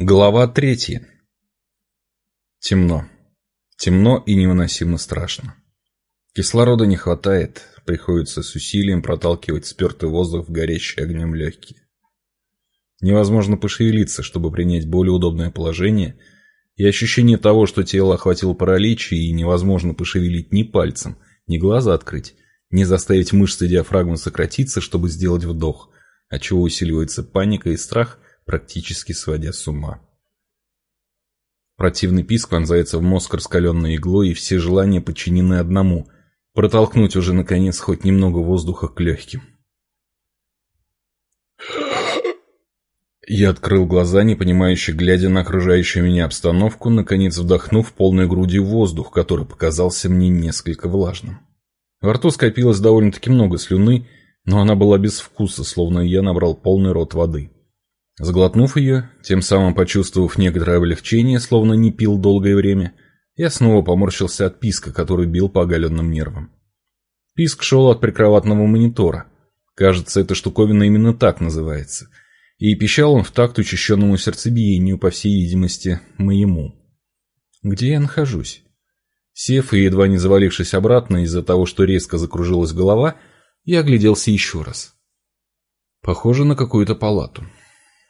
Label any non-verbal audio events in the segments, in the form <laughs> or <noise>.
Глава третья. Темно. Темно и невыносимо страшно. Кислорода не хватает, приходится с усилием проталкивать спертый воздух в горящие огнем легкие. Невозможно пошевелиться, чтобы принять более удобное положение, и ощущение того, что тело охватил паралич, и невозможно пошевелить ни пальцем, ни глаза открыть, ни заставить мышцы диафрагмы сократиться, чтобы сделать вдох, отчего усиливается паника и страх, практически сводя с ума. Противный писк вонзается в мозг раскаленной иглой, и все желания подчинены одному – протолкнуть уже, наконец, хоть немного воздуха к легким. Я открыл глаза, непонимающе глядя на окружающую меня обстановку, наконец вдохнув полной грудью воздух, который показался мне несколько влажным. Во рту скопилось довольно-таки много слюны, но она была без вкуса, словно я набрал полный рот воды. Сглотнув ее, тем самым почувствовав некоторое облегчение, словно не пил долгое время, я снова поморщился от писка, который бил по оголенным нервам. Писк шел от прикроватного монитора. Кажется, эта штуковина именно так называется. И пищал он в такт учащенному сердцебиению, по всей видимости, моему. Где я нахожусь? Сев и едва не завалившись обратно из-за того, что резко закружилась голова, я огляделся еще раз. Похоже на какую-то палату.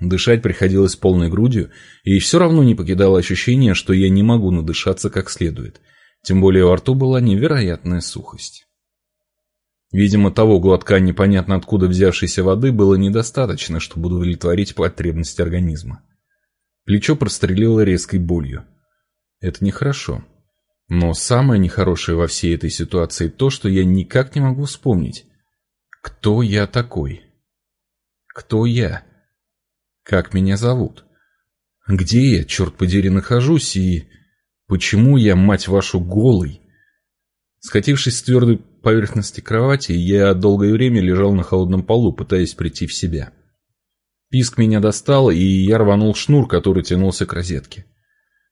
Дышать приходилось полной грудью, и все равно не покидало ощущение, что я не могу надышаться как следует. Тем более во рту была невероятная сухость. Видимо, того глотка непонятно откуда взявшейся воды было недостаточно, чтобы удовлетворить потребности организма. Плечо прострелило резкой болью. Это нехорошо. Но самое нехорошее во всей этой ситуации то, что я никак не могу вспомнить. Кто я такой? Кто я? Как меня зовут? Где я, черт подери, нахожусь и... Почему я, мать вашу, голый? Скатившись с твердой поверхности кровати, я долгое время лежал на холодном полу, пытаясь прийти в себя. Писк меня достал, и я рванул шнур, который тянулся к розетке.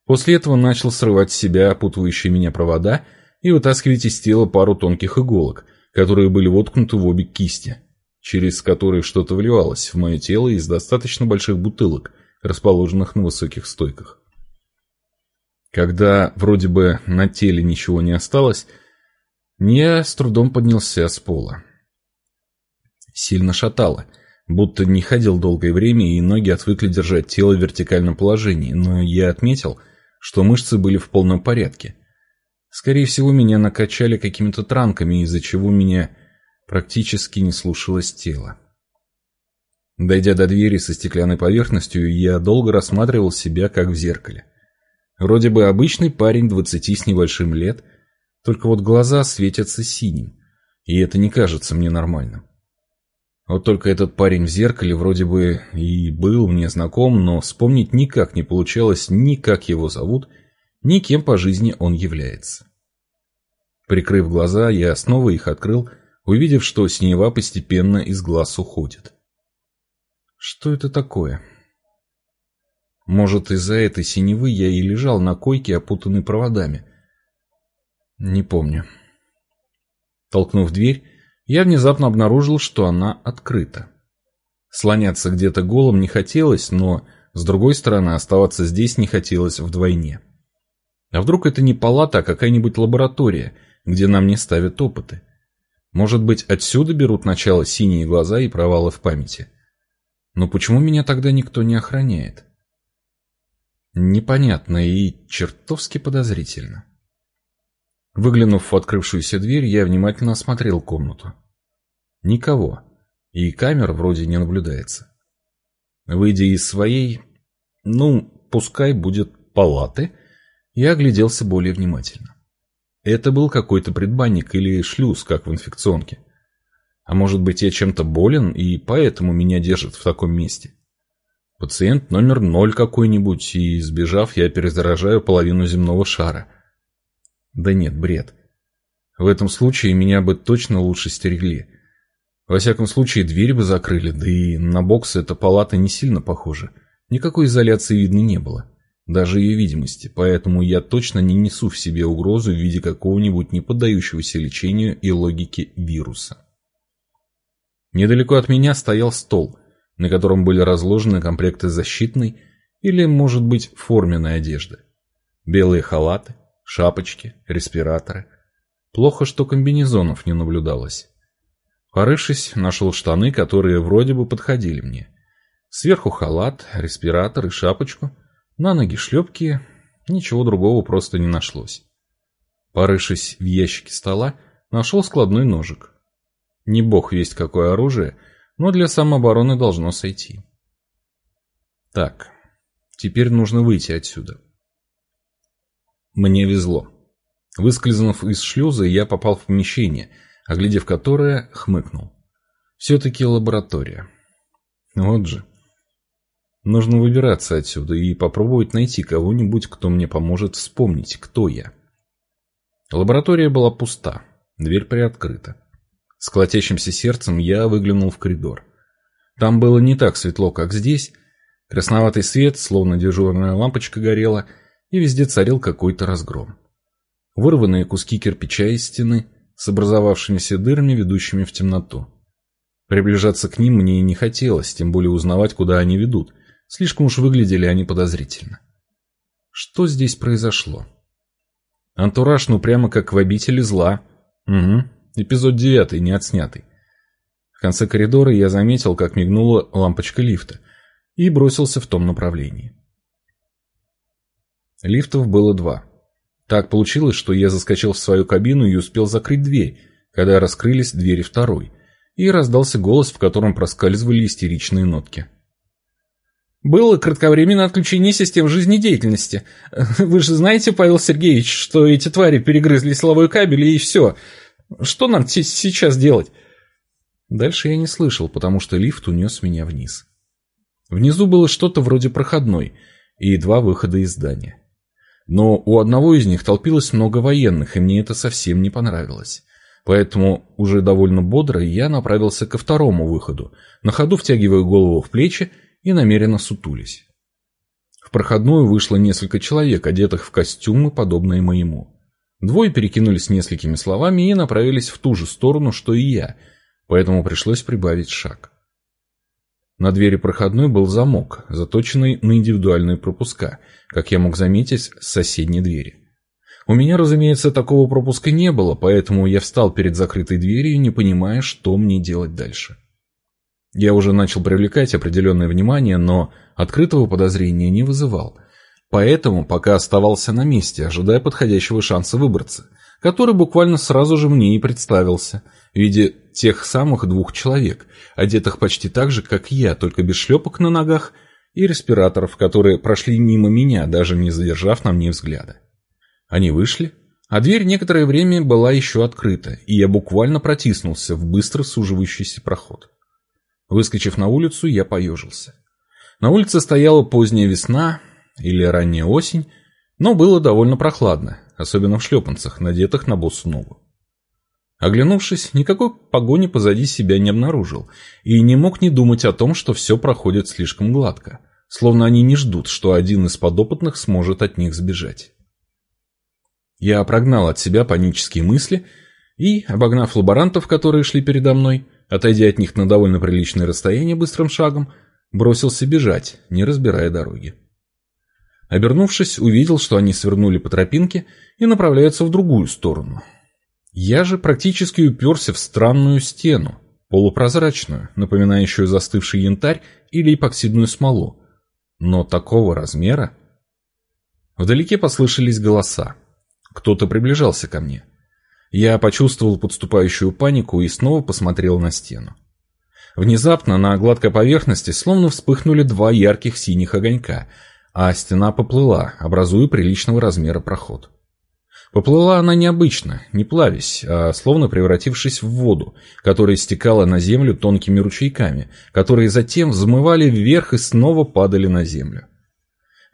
После этого начал срывать с себя опутывающие меня провода и вытаскивать из тела пару тонких иголок, которые были воткнуты в обе кисти через который что-то вливалось в мое тело из достаточно больших бутылок, расположенных на высоких стойках. Когда вроде бы на теле ничего не осталось, я с трудом поднялся с пола. Сильно шатало, будто не ходил долгое время и ноги отвыкли держать тело в вертикальном положении, но я отметил, что мышцы были в полном порядке. Скорее всего, меня накачали какими-то транками, из-за чего меня практически не слушалось тело. Дойдя до двери со стеклянной поверхностью, я долго рассматривал себя как в зеркале. Вроде бы обычный парень двадцати с небольшим лет, только вот глаза светятся синим, и это не кажется мне нормальным. Вот только этот парень в зеркале вроде бы и был мне знаком, но вспомнить никак не получалось ни как его зовут, ни кем по жизни он является. Прикрыв глаза, я снова их открыл увидев, что синева постепенно из глаз уходит. Что это такое? Может, из-за этой синевы я и лежал на койке, опутанный проводами. Не помню. Толкнув дверь, я внезапно обнаружил, что она открыта. Слоняться где-то голым не хотелось, но, с другой стороны, оставаться здесь не хотелось вдвойне. А вдруг это не палата, а какая-нибудь лаборатория, где нам не ставят опыты? Может быть, отсюда берут начало синие глаза и провалы в памяти? Но почему меня тогда никто не охраняет? Непонятно и чертовски подозрительно. Выглянув в открывшуюся дверь, я внимательно осмотрел комнату. Никого. И камер вроде не наблюдается. Выйдя из своей, ну, пускай будет палаты, я огляделся более внимательно. Это был какой-то предбанник или шлюз, как в инфекционке. А может быть, я чем-то болен, и поэтому меня держат в таком месте. Пациент номер ноль какой-нибудь, и, сбежав, я перезаражаю половину земного шара. Да нет, бред. В этом случае меня бы точно лучше стерегли. Во всяком случае, дверь бы закрыли, да и на бокс эта палата не сильно похожа. Никакой изоляции видно не было даже ее видимости, поэтому я точно не несу в себе угрозу в виде какого-нибудь не поддающегося лечению и логике вируса. Недалеко от меня стоял стол, на котором были разложены комплекты защитной Или, может быть, форменной одежды. Белые халаты, шапочки, респираторы. Плохо, что комбинезонов не наблюдалось. Порывшись, нашел штаны, которые вроде бы подходили мне. Сверху халат, респиратор и шапочку. На ноги шлепки. Ничего другого просто не нашлось. Порывшись в ящике стола, нашел складной ножик. Не бог весть какое оружие, но для самообороны должно сойти. Так, теперь нужно выйти отсюда. Мне везло. Выскользнув из шлюза, я попал в помещение, оглядев которое, хмыкнул. Все-таки лаборатория. Вот же. Нужно выбираться отсюда и попробовать найти кого-нибудь, кто мне поможет вспомнить, кто я. Лаборатория была пуста, дверь приоткрыта. С колотящимся сердцем я выглянул в коридор. Там было не так светло, как здесь. Красноватый свет, словно дежурная лампочка горела, и везде царил какой-то разгром. Вырванные куски кирпича из стены с образовавшимися дырами, ведущими в темноту. Приближаться к ним мне и не хотелось, тем более узнавать, куда они ведут. Слишком уж выглядели они подозрительно. Что здесь произошло? Антураж, ну прямо как в обители зла. Угу, эпизод девятый, не отснятый. В конце коридора я заметил, как мигнула лампочка лифта, и бросился в том направлении. Лифтов было два. Так получилось, что я заскочил в свою кабину и успел закрыть дверь, когда раскрылись двери второй, и раздался голос, в котором проскальзывали истеричные нотки. Было кратковременное отключение систем жизнедеятельности. <laughs> Вы же знаете, Павел Сергеевич, что эти твари перегрызли силовой кабель и все. Что нам сейчас делать? Дальше я не слышал, потому что лифт унес меня вниз. Внизу было что-то вроде проходной и два выхода из здания. Но у одного из них толпилось много военных, и мне это совсем не понравилось. Поэтому уже довольно бодро я направился ко второму выходу, на ходу втягивая голову в плечи и намеренно сутулись. В проходную вышло несколько человек, одетых в костюмы, подобные моему. Двое перекинулись несколькими словами и направились в ту же сторону, что и я, поэтому пришлось прибавить шаг. На двери проходной был замок, заточенный на индивидуальные пропуска, как я мог заметить с соседней двери. У меня, разумеется, такого пропуска не было, поэтому я встал перед закрытой дверью, не понимая, что мне делать дальше. Я уже начал привлекать определенное внимание, но открытого подозрения не вызывал. Поэтому пока оставался на месте, ожидая подходящего шанса выбраться, который буквально сразу же мне и представился, в виде тех самых двух человек, одетых почти так же, как я, только без шлепок на ногах и респираторов, которые прошли мимо меня, даже не задержав на мне взгляда. Они вышли, а дверь некоторое время была еще открыта, и я буквально протиснулся в быстро суживающийся проход. Выскочив на улицу, я поежился. На улице стояла поздняя весна или ранняя осень, но было довольно прохладно, особенно в шлепанцах, надетых на босу ногу. Оглянувшись, никакой погони позади себя не обнаружил и не мог не думать о том, что все проходит слишком гладко, словно они не ждут, что один из подопытных сможет от них сбежать. Я прогнал от себя панические мысли и, обогнав лаборантов, которые шли передо мной, Отойдя от них на довольно приличное расстояние быстрым шагом, бросился бежать, не разбирая дороги. Обернувшись, увидел, что они свернули по тропинке и направляются в другую сторону. Я же практически уперся в странную стену, полупрозрачную, напоминающую застывший янтарь или эпоксидную смолу. Но такого размера... Вдалеке послышались голоса. Кто-то приближался ко мне. Я почувствовал подступающую панику и снова посмотрел на стену. Внезапно на гладкой поверхности словно вспыхнули два ярких синих огонька, а стена поплыла, образуя приличного размера проход. Поплыла она необычно, не плавясь, а словно превратившись в воду, которая стекала на землю тонкими ручейками, которые затем взмывали вверх и снова падали на землю.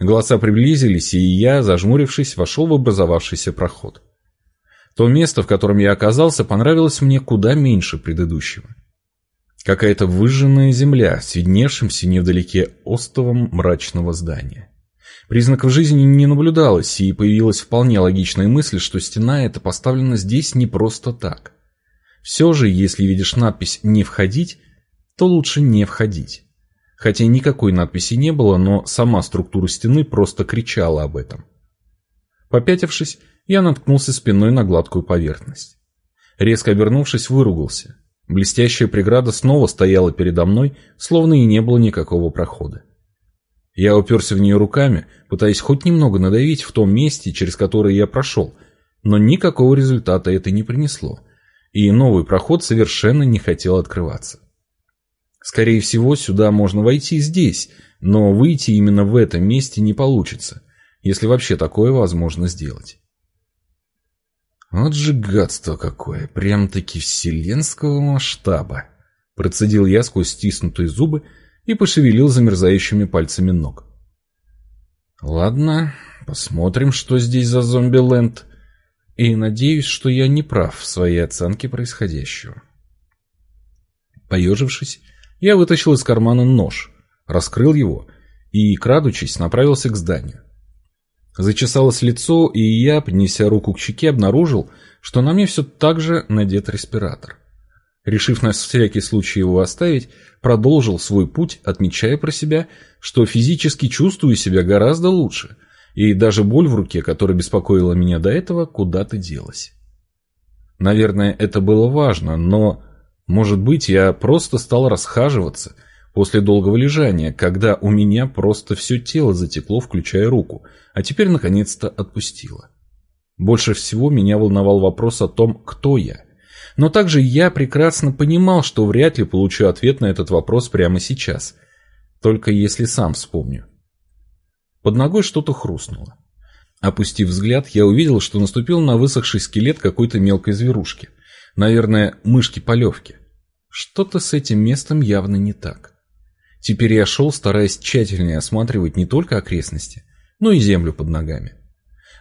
Голоса приблизились, и я, зажмурившись, вошел в образовавшийся проход. То место, в котором я оказался, понравилось мне куда меньше предыдущего. Какая-то выжженная земля с видневшимся невдалеке остовом мрачного здания. Признаков жизни не наблюдалось, и появилась вполне логичная мысль, что стена эта поставлена здесь не просто так. Все же, если видишь надпись «Не входить», то лучше не входить. хотя никакой надписи не было, но сама структура стены просто кричала об этом. Попятившись, я наткнулся спиной на гладкую поверхность. Резко обернувшись, выругался. Блестящая преграда снова стояла передо мной, словно и не было никакого прохода. Я уперся в нее руками, пытаясь хоть немного надавить в том месте, через которое я прошел, но никакого результата это не принесло, и новый проход совершенно не хотел открываться. Скорее всего, сюда можно войти здесь, но выйти именно в этом месте не получится, если вообще такое возможно сделать. Вот же гадство какое, прям-таки вселенского масштаба. Процедил я сквозь стиснутые зубы и пошевелил замерзающими пальцами ног. Ладно, посмотрим, что здесь за зомби-ленд. И надеюсь, что я не прав в своей оценке происходящего. Поежившись, я вытащил из кармана нож, раскрыл его и, крадучись, направился к зданию. Зачесалось лицо, и я, поднеся руку к щеке, обнаружил, что на мне все так же надет респиратор. Решив на всякий случай его оставить, продолжил свой путь, отмечая про себя, что физически чувствую себя гораздо лучше, и даже боль в руке, которая беспокоила меня до этого, куда-то делась. Наверное, это было важно, но, может быть, я просто стал расхаживаться – После долгого лежания, когда у меня просто все тело затекло, включая руку, а теперь наконец-то отпустило. Больше всего меня волновал вопрос о том, кто я. Но также я прекрасно понимал, что вряд ли получу ответ на этот вопрос прямо сейчас. Только если сам вспомню. Под ногой что-то хрустнуло. Опустив взгляд, я увидел, что наступил на высохший скелет какой-то мелкой зверушки. Наверное, мышки-полевки. Что-то с этим местом явно не так. Теперь я шел, стараясь тщательнее осматривать не только окрестности, но и землю под ногами.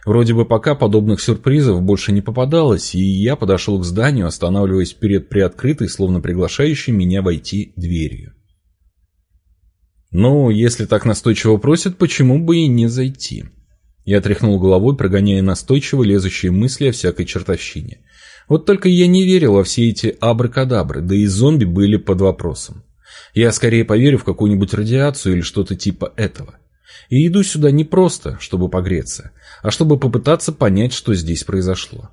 Вроде бы пока подобных сюрпризов больше не попадалось, и я подошел к зданию, останавливаясь перед приоткрытой, словно приглашающей меня войти, дверью. Ну, если так настойчиво просят, почему бы и не зайти? Я тряхнул головой, прогоняя настойчиво лезущие мысли о всякой чертовщине. Вот только я не верил во все эти абракадабры, да и зомби были под вопросом. Я скорее поверю в какую-нибудь радиацию или что-то типа этого. И иду сюда не просто, чтобы погреться, а чтобы попытаться понять, что здесь произошло.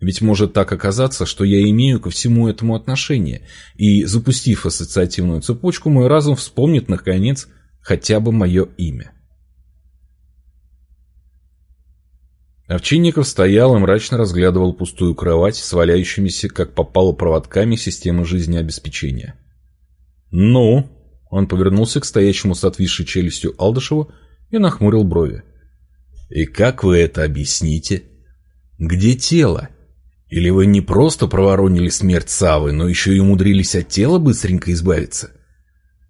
Ведь может так оказаться, что я имею ко всему этому отношение, и, запустив ассоциативную цепочку, мой разум вспомнит, наконец, хотя бы мое имя. Овчинников стоял и мрачно разглядывал пустую кровать с валяющимися, как попало, проводками системы жизнеобеспечения. «Ну?» Он повернулся к стоящему с отвисшей челюстью Алдышеву и нахмурил брови. «И как вы это объясните? Где тело? Или вы не просто проворонили смерть Савы, но еще и умудрились от тела быстренько избавиться?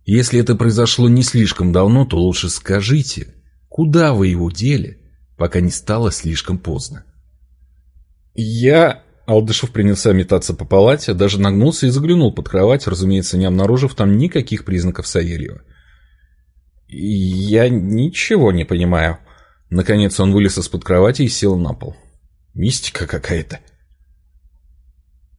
Если это произошло не слишком давно, то лучше скажите, куда вы его дели, пока не стало слишком поздно?» «Я...» Алдышев принялся метаться по палате, даже нагнулся и заглянул под кровать, разумеется, не обнаружив там никаких признаков Савельева. «Я ничего не понимаю». Наконец он вылез из-под кровати и сел на пол. «Мистика какая-то».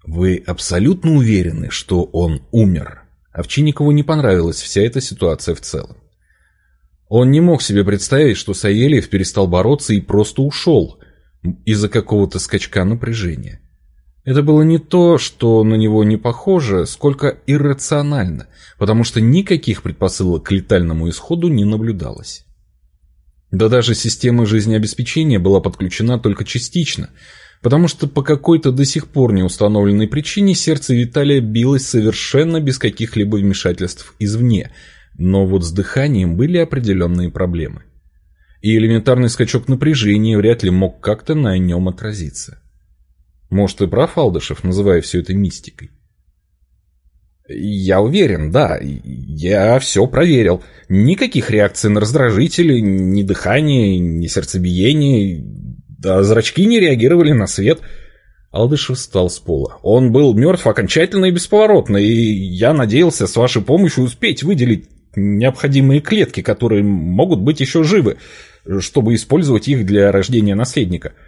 «Вы абсолютно уверены, что он умер?» Овчинникову не понравилась вся эта ситуация в целом. Он не мог себе представить, что Саельев перестал бороться и просто ушел из-за какого-то скачка напряжения. Это было не то, что на него не похоже, сколько иррационально, потому что никаких предпосылок к летальному исходу не наблюдалось. Да даже система жизнеобеспечения была подключена только частично, потому что по какой-то до сих пор не установленной причине сердце Виталия билось совершенно без каких-либо вмешательств извне, но вот с дыханием были определенные проблемы. И элементарный скачок напряжения вряд ли мог как-то на нем отразиться. Может, и прав Алдышев, называя все это мистикой. Я уверен, да. Я все проверил. Никаких реакций на раздражители, ни дыхания, ни сердцебиения. Да зрачки не реагировали на свет. Алдышев встал с пола. Он был мертв окончательно и бесповоротно, и я надеялся с вашей помощью успеть выделить необходимые клетки, которые могут быть еще живы, чтобы использовать их для рождения наследника. —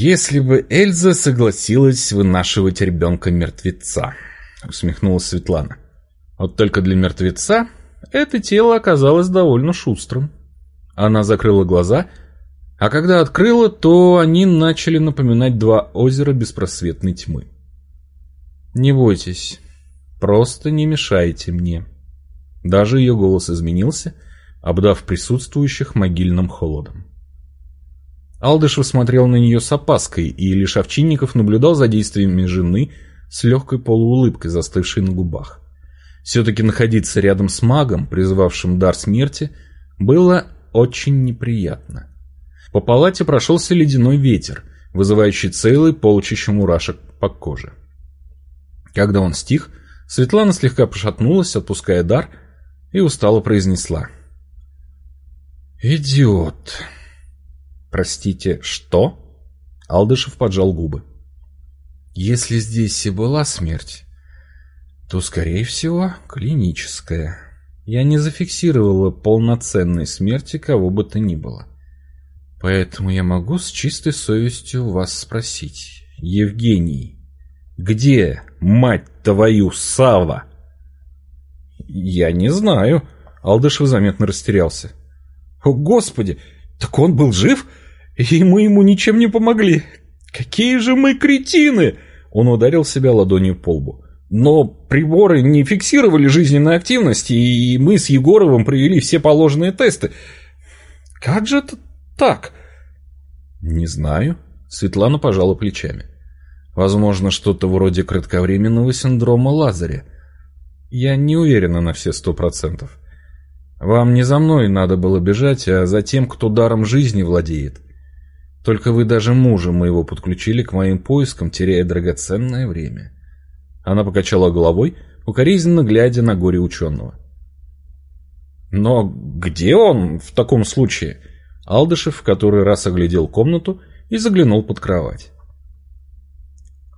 «Если бы Эльза согласилась вынашивать ребенка-мертвеца», — усмехнулась Светлана. Вот только для мертвеца это тело оказалось довольно шустрым. Она закрыла глаза, а когда открыла, то они начали напоминать два озера беспросветной тьмы. «Не бойтесь, просто не мешайте мне». Даже ее голос изменился, обдав присутствующих могильным холодом. Алдышев смотрел на нее с опаской, и лишь Овчинников наблюдал за действиями жены с легкой полуулыбкой, застывшей на губах. Все-таки находиться рядом с магом, призывавшим дар смерти, было очень неприятно. По палате прошелся ледяной ветер, вызывающий целый полчища мурашек по коже. Когда он стих, Светлана слегка пошатнулась, отпуская дар, и устало произнесла. «Идиот!» «Простите, что?» Алдышев поджал губы. «Если здесь и была смерть, то, скорее всего, клиническая. Я не зафиксировала полноценной смерти кого бы то ни было. Поэтому я могу с чистой совестью вас спросить. Евгений, где, мать твою, Сава? Я не знаю. Алдышев заметно растерялся. О, Господи, так он был жив? И мы ему ничем не помогли. Какие же мы кретины! Он ударил себя ладонью по лбу. Но приборы не фиксировали жизненной активности, и мы с Егоровым провели все положенные тесты. Как же это так? Не знаю. Светлана пожала плечами. Возможно, что-то вроде кратковременного синдрома Лазаря. Я не уверена на все сто процентов. Вам не за мной надо было бежать, а за тем, кто даром жизни владеет. Только вы даже мужа моего подключили к моим поискам, теряя драгоценное время. Она покачала головой, укоризненно глядя на горе ученого. Но где он в таком случае? Алдышев в который раз оглядел комнату и заглянул под кровать.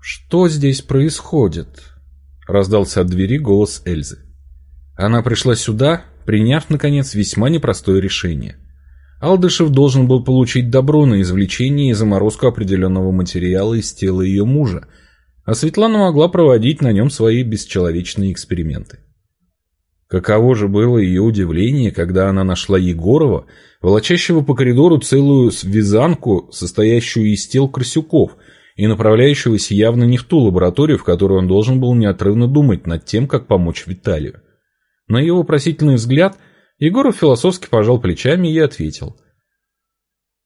«Что здесь происходит?» — раздался от двери голос Эльзы. Она пришла сюда, приняв, наконец, весьма непростое решение. Алдышев должен был получить добро на извлечение и заморозку определенного материала из тела ее мужа, а Светлана могла проводить на нем свои бесчеловечные эксперименты. Каково же было ее удивление, когда она нашла Егорова, волочащего по коридору целую вязанку, состоящую из тел крысюков, и направляющегося явно не в ту лабораторию, в которой он должен был неотрывно думать над тем, как помочь Виталию. На его вопросительный взгляд Егоров философски пожал плечами и ответил.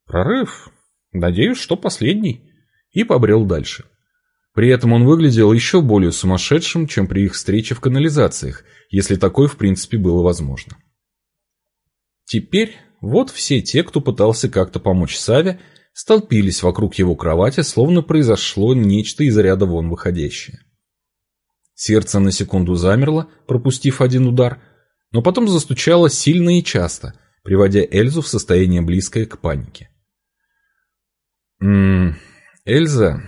«Прорыв. Надеюсь, что последний». И побрел дальше. При этом он выглядел еще более сумасшедшим, чем при их встрече в канализациях, если такое в принципе было возможно. Теперь вот все те, кто пытался как-то помочь Саве, столпились вокруг его кровати, словно произошло нечто из ряда вон выходящее. Сердце на секунду замерло, пропустив один удар, но потом застучало сильно и часто, приводя Эльзу в состояние близкое к панике. «Ммм, Эльза,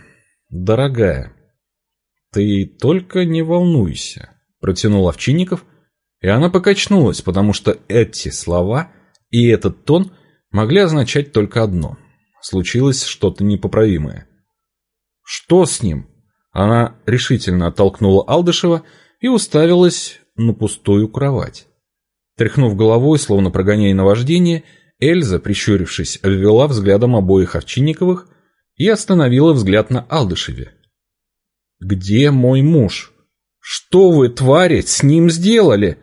дорогая, ты только не волнуйся», — протянул Овчинников, и она покачнулась, потому что эти слова и этот тон могли означать только одно — случилось что-то непоправимое. «Что с ним?» Она решительно оттолкнула Алдышева и уставилась на пустую кровать. Тряхнув головой, словно прогоняя наваждение, Эльза, прищурившись, обвела взглядом обоих Овчинниковых и остановила взгляд на Алдышеве. «Где мой муж? Что вы, твари, с ним сделали?»